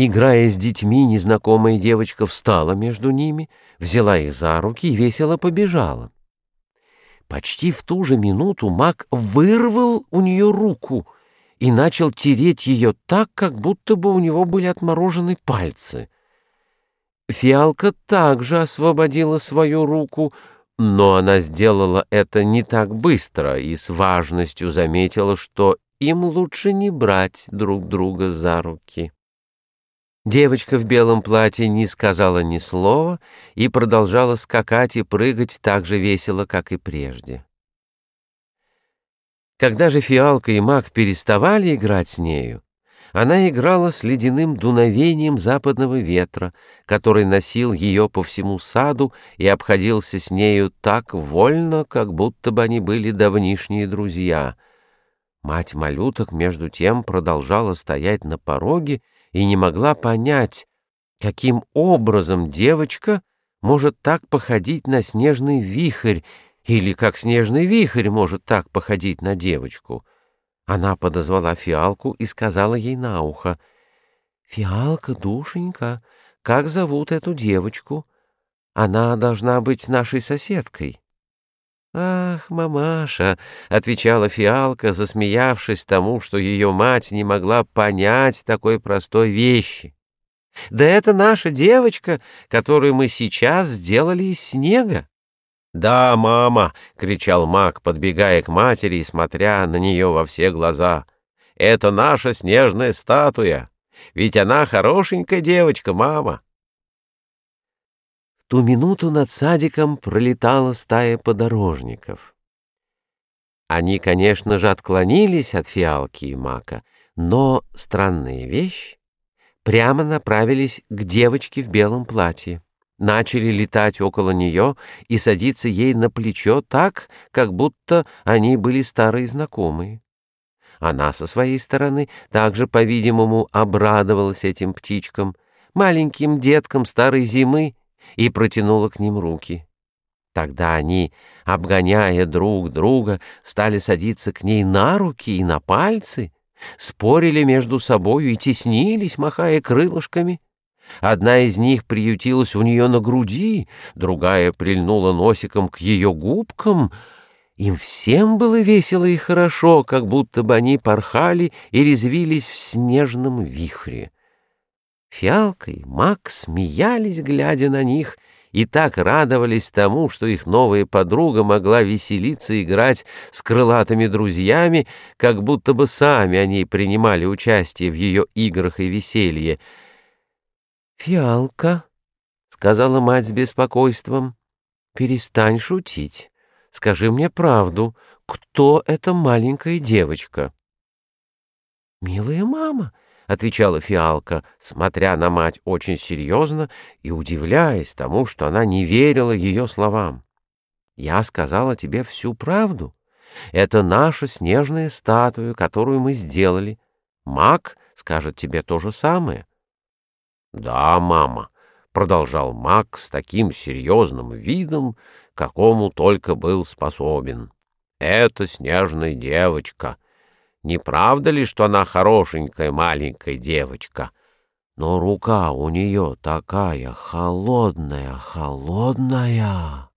Играя с детьми, незнакомая девочка встала между ними, взяла их за руки и весело побежала. Почти в ту же минуту маг вырвал у нее руку и начал тереть ее так, как будто бы у него были отморожены пальцы. Фиалка также освободила свою руку, но она сделала это не так быстро и с важностью заметила, что им лучше не брать друг друга за руки. Девочка в белом платье не сказала ни слова и продолжала скакать и прыгать так же весело, как и прежде. Когда же фиалка и маг переставали играть с нею, она играла с ледяным дуновением западного ветра, который носил ее по всему саду и обходился с нею так вольно, как будто бы они были давнишние друзья. Мать малюток, между тем, продолжала стоять на пороге и не могла понять, каким образом девочка может так походить на снежный вихрь, или как снежный вихрь может так походить на девочку — она подозвала фиалку и сказала ей на ухо, «Фиалка, душенька, как зовут эту девочку? Она должна быть нашей соседкой». «Ах, мамаша!» — отвечала фиалка, засмеявшись тому, что ее мать не могла понять такой простой вещи. «Да это наша девочка, которую мы сейчас сделали из снега». «Да, мама!» — кричал маг, подбегая к матери и смотря на нее во все глаза. «Это наша снежная статуя! Ведь она хорошенькая девочка, мама!» Ту минуту над садиком пролетала стая подорожников. Они, конечно же, отклонились от фиалки и мака, но, странная вещь, прямо направились к девочке в белом платье начали летать около нее и садиться ей на плечо так, как будто они были старые знакомые. Она со своей стороны также, по-видимому, обрадовалась этим птичкам, маленьким деткам старой зимы, и протянула к ним руки. Тогда они, обгоняя друг друга, стали садиться к ней на руки и на пальцы, спорили между собою и теснились, махая крылышками — Одна из них приютилась у нее на груди, другая прильнула носиком к ее губкам. Им всем было весело и хорошо, как будто бы они порхали и резвились в снежном вихре. Фиалка и Мак смеялись, глядя на них, и так радовались тому, что их новая подруга могла веселиться и играть с крылатыми друзьями, как будто бы сами они принимали участие в ее играх и веселье — «Фиалка», — сказала мать с беспокойством, — «перестань шутить. Скажи мне правду, кто эта маленькая девочка?» «Милая мама», — отвечала фиалка, смотря на мать очень серьезно и удивляясь тому, что она не верила ее словам. «Я сказала тебе всю правду. Это наша снежная статуя, которую мы сделали. Маг скажет тебе то же самое. «Да, мама», — продолжал Мак с таким серьезным видом, какому только был способен. «Это снежная девочка. Не правда ли, что она хорошенькая маленькая девочка? Но рука у нее такая холодная, холодная».